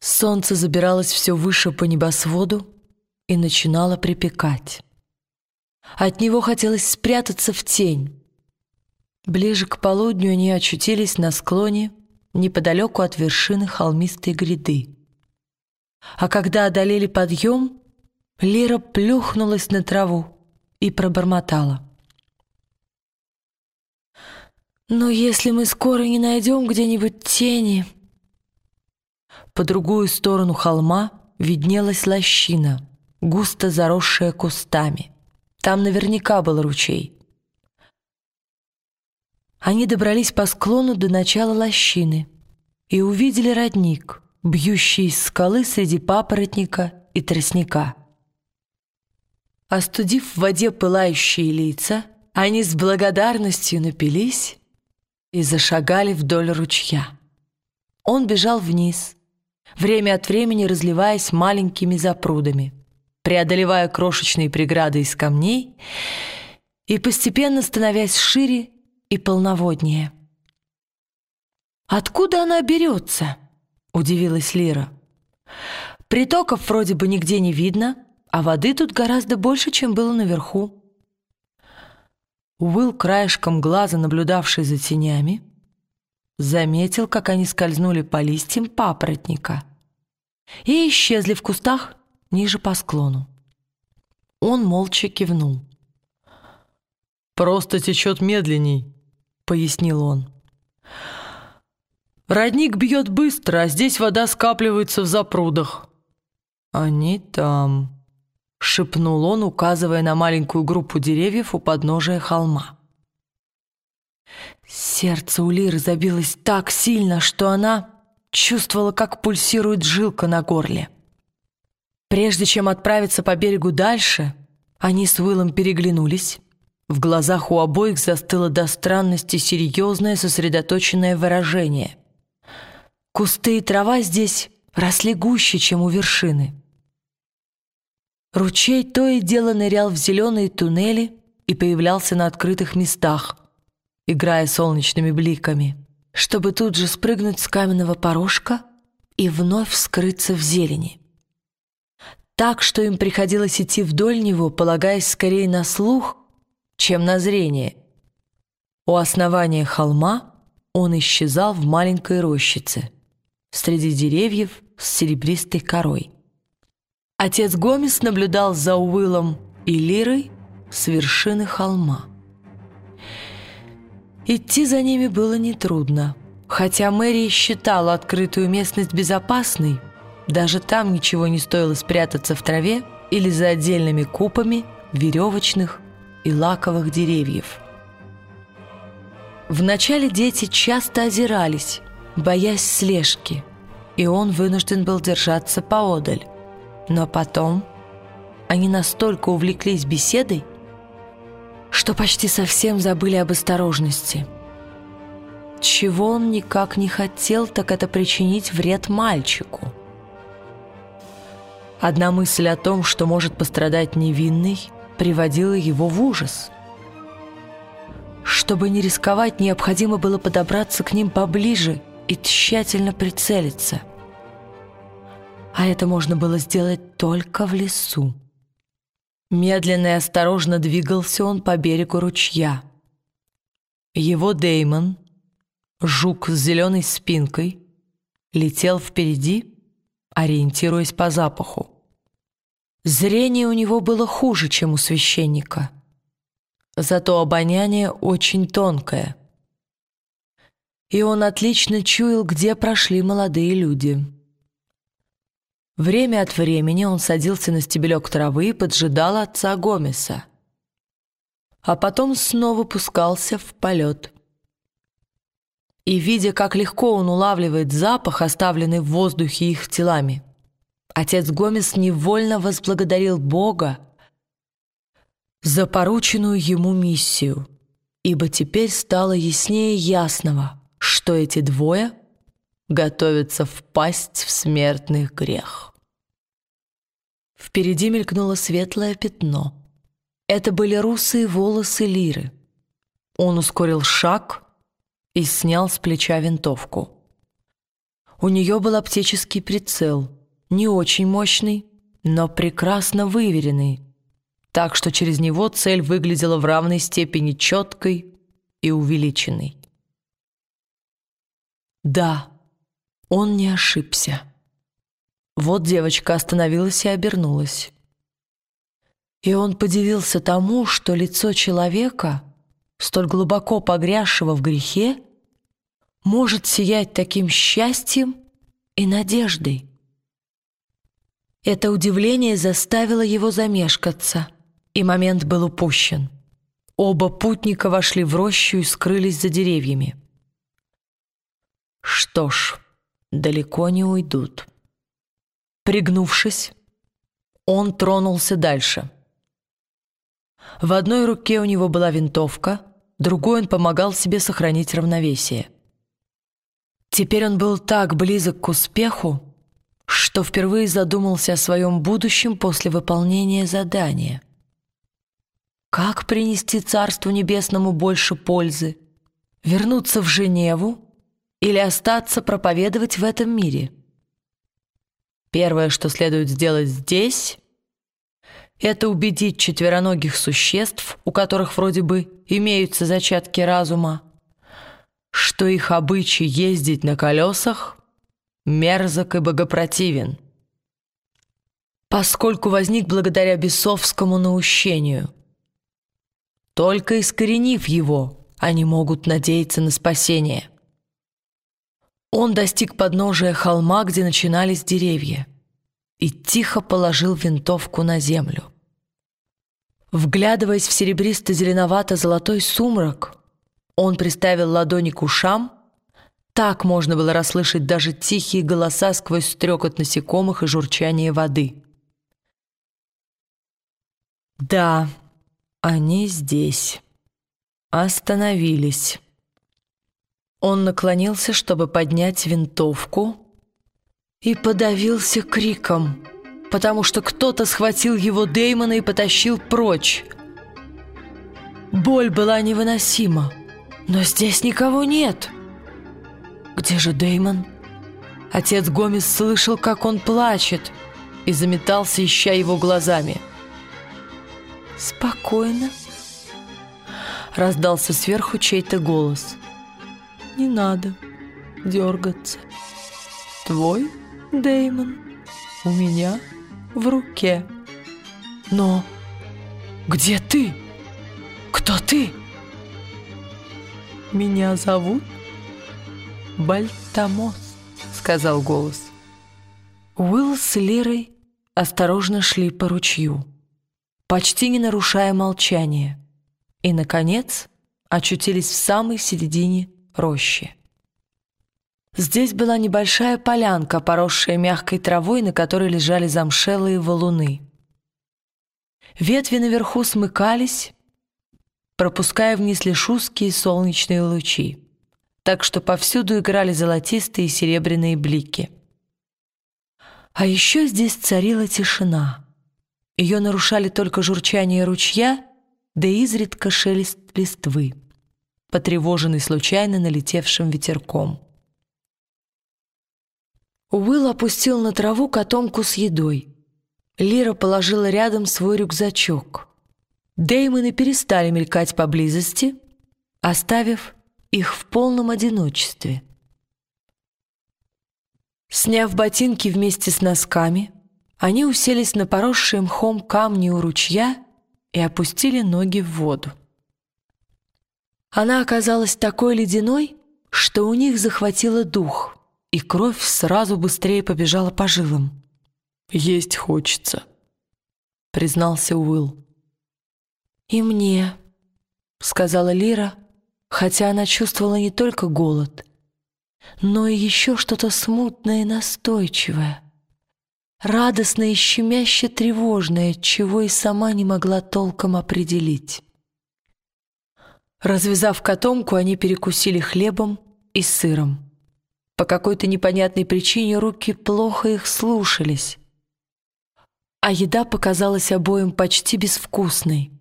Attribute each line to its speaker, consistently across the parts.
Speaker 1: Солнце забиралось все выше по небосводу и начинало припекать. От него хотелось спрятаться в тень. Ближе к полудню они очутились на склоне неподалеку от вершины холмистой гряды. А когда одолели подъем, Лира плюхнулась на траву и пробормотала. «Но если мы скоро не найдем где-нибудь тени...» По другую сторону холма виднелась лощина, густо заросшая кустами. Там наверняка был ручей. Они добрались по склону до начала лощины и увидели родник, бьющий из скалы среди папоротника и тростника. Остудив в воде пылающие лица, они с благодарностью напились и зашагали вдоль ручья. Он бежал вниз, время от времени разливаясь маленькими запрудами, преодолевая крошечные преграды из камней и постепенно становясь шире и полноводнее. «Откуда она берется?» — удивилась Лира. «Притоков вроде бы нигде не видно, а воды тут гораздо больше, чем было наверху». Уилл, краешком глаза наблюдавший за тенями, заметил, как они скользнули по листьям папоротника и исчезли в кустах ниже по склону. Он молча кивнул.
Speaker 2: «Просто течет медленней», — пояснил он. «Родник бьет быстро, а здесь вода скапливается в запрудах». «Они там», — шепнул он, указывая на маленькую группу деревьев у подножия холма.
Speaker 1: Сердце у Лиры забилось так сильно, что она чувствовала, как пульсирует жилка на горле. Прежде чем отправиться по берегу дальше, они с Уиллом переглянулись. В глазах у обоих застыло до странности серьезное сосредоточенное выражение. Кусты и трава здесь росли гуще, чем у вершины. Ручей то и дело нырял в зеленые туннели и появлялся на открытых местах, играя солнечными бликами, чтобы тут же спрыгнуть с каменного порожка и вновь скрыться в зелени. Так что им приходилось идти вдоль него, полагаясь скорее на слух, чем на зрение. У основания холма он исчезал в маленькой рощице, среди деревьев с серебристой корой. Отец Гомес наблюдал за Уиллом и Лирой с вершины холма. Идти за ними было нетрудно. Хотя Мэри считала открытую местность безопасной, даже там ничего не стоило спрятаться в траве или за отдельными купами веревочных и лаковых деревьев. Вначале дети часто озирались, боясь слежки, и он вынужден был держаться поодаль. Но потом они настолько увлеклись беседой, что почти совсем забыли об осторожности. Чего он никак не хотел, так это причинить вред мальчику. Одна мысль о том, что может пострадать невинный, приводила его в ужас. Чтобы не рисковать, необходимо было подобраться к ним поближе и тщательно прицелиться – а это можно было сделать только в лесу. Медленно и осторожно двигался он по берегу ручья. Его Деймон, жук с зеленой спинкой, летел впереди, ориентируясь по запаху. Зрение у него было хуже, чем у священника. Зато обоняние очень тонкое. И он отлично чуял, где прошли молодые люди. Время от времени он садился на стебелек травы и поджидал отца Гомеса. А потом снова пускался в полет. И, видя, как легко он улавливает запах, оставленный в воздухе их телами, отец Гомес невольно возблагодарил Бога за порученную ему миссию, ибо теперь стало яснее ясного, что эти двое готовятся впасть в смертный грех. Впереди мелькнуло светлое пятно. Это были русые волосы Лиры. Он ускорил шаг и снял с плеча винтовку. У нее был оптический прицел, не очень мощный, но прекрасно выверенный, так что через него цель выглядела в равной степени четкой и увеличенной. Да, он не ошибся. Вот девочка остановилась и обернулась. И он подивился тому, что лицо человека, столь глубоко погрязшего в грехе, может сиять таким счастьем и надеждой. Это удивление заставило его замешкаться, и момент был упущен. Оба путника вошли в рощу и скрылись за деревьями. Что ж, далеко не уйдут. Пригнувшись, он тронулся дальше. В одной руке у него была винтовка, другой он помогал себе сохранить равновесие. Теперь он был так близок к успеху, что впервые задумался о своем будущем после выполнения задания. Как принести Царству Небесному больше пользы? Вернуться в Женеву или остаться проповедовать в этом мире? Первое, что следует сделать здесь, это убедить четвероногих существ, у которых вроде бы имеются зачатки разума, что их обычай ездить на колесах мерзок и богопротивен, поскольку возник благодаря бесовскому наущению. Только искоренив его, они могут надеяться на спасение. Он достиг подножия холма, где начинались деревья, и тихо положил винтовку на землю. Вглядываясь в серебристо-зеленовато-золотой сумрак, он приставил ладони к ушам. Так можно было расслышать даже тихие голоса сквозь стрекот насекомых и журчание воды. Да, они здесь. Остановились. Он наклонился, чтобы поднять винтовку, и подавился криком, потому что кто-то схватил его Деймона и потащил прочь. Боль была невыносима. Но здесь никого нет. Где же Деймон? Отец Гомес слышал, как он плачет, и заметался, ища его глазами. «Спокойно», — раздался сверху чей-то голос. «Не надо дергаться. Твой Деймон у меня в руке. Но где ты? Кто ты?» «Меня зовут Бальтамос», — сказал голос. Уилл с Лирой осторожно шли по ручью, почти не нарушая молчания, и, наконец, очутились в самой середине рощи. Здесь была небольшая полянка, поросшая мягкой травой, на которой лежали замшелые валуны. Ветви наверху смыкались, пропуская вниз лишь узкие солнечные лучи, так что повсюду играли золотистые и серебряные блики. А еще здесь царила тишина. Ее нарушали только журчание ручья, да изредка шелест листвы, потревоженный случайно налетевшим ветерком. Уилл опустил на траву котомку с едой. Лира положила рядом свой рюкзачок — Деймоны перестали мелькать поблизости, оставив их в полном одиночестве. Сняв ботинки вместе с носками, они уселись на поросшие мхом камни у ручья и опустили ноги в воду. Она оказалась такой ледяной, что у них захватило дух, и кровь сразу быстрее побежала по жилам. «Есть хочется», — признался Уилл. «И мне», — сказала Лира, хотя она чувствовала не только голод, но и еще что-то смутное и настойчивое, радостное и щемяще тревожное, чего и сама не могла толком определить. Развязав котомку, они перекусили хлебом и сыром. По какой-то непонятной причине руки плохо их слушались, а еда показалась обоим почти безвкусной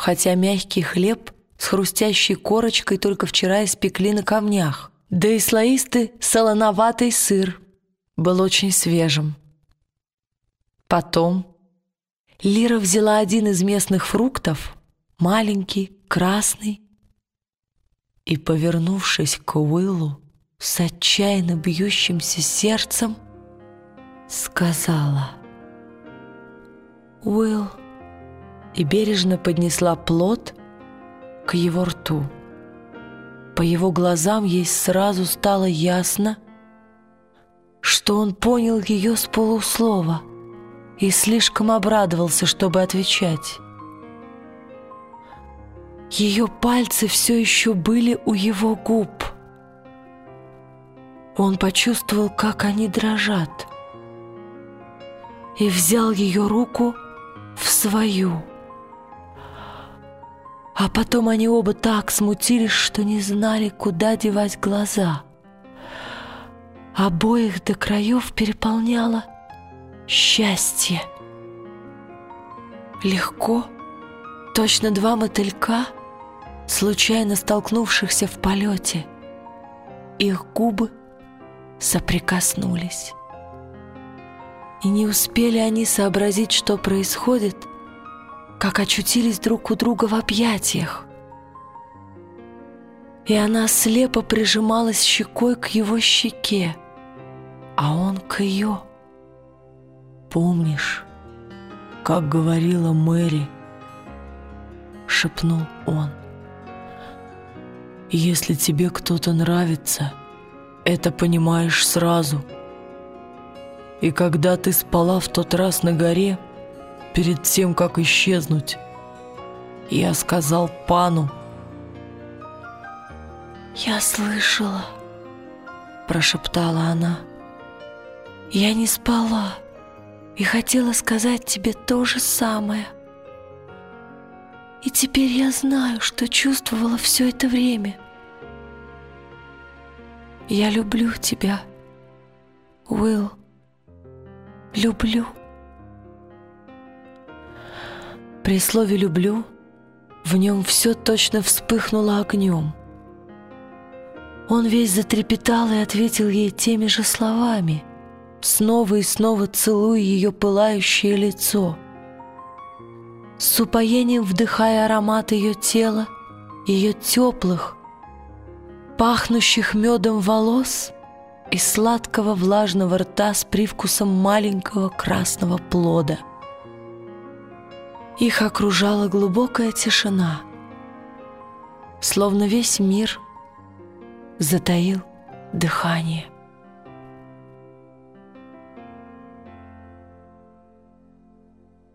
Speaker 1: хотя мягкий хлеб с хрустящей корочкой только вчера испекли на камнях, да и слоистый солоноватый сыр был очень свежим. Потом Лира взяла один из местных фруктов, маленький, красный, и, повернувшись к Уиллу с отчаянно бьющимся сердцем, сказала «Уилл» и бережно поднесла плод к его рту. По его глазам ей сразу стало ясно, что он понял ее с полуслова и слишком обрадовался, чтобы отвечать. Ее пальцы все еще были у его губ. Он почувствовал, как они дрожат, и взял ее руку в свою. А потом они оба так смутились, что не знали, куда девать глаза. Обоих до краев переполняло счастье. Легко, точно два мотылька, случайно столкнувшихся в полете. Их губы соприкоснулись. И не успели они сообразить, что происходит, как очутились друг у друга в объятиях. И она слепо прижималась щекой к его щеке, а он к ее. «Помнишь, как говорила Мэри?» — шепнул он. «Если тебе кто-то нравится, это понимаешь сразу. И когда ты спала в тот раз на горе, — перед тем, как исчезнуть. Я сказал пану.
Speaker 2: «Я слышала», — прошептала она. «Я не спала и хотела сказать тебе то же самое. И теперь я знаю, что чувствовала все это время. Я люблю тебя, Уилл, люблю». При слове «люблю» в нем все точно вспыхнуло огнем. Он весь затрепетал и ответил ей теми же словами, снова и снова целуя ее пылающее лицо, с упоением вдыхая аромат ее тела, ее теплых, пахнущих медом волос и сладкого влажного рта с привкусом маленького красного плода — их окружала глубокая тишина, словно весь мир затаил дыхание.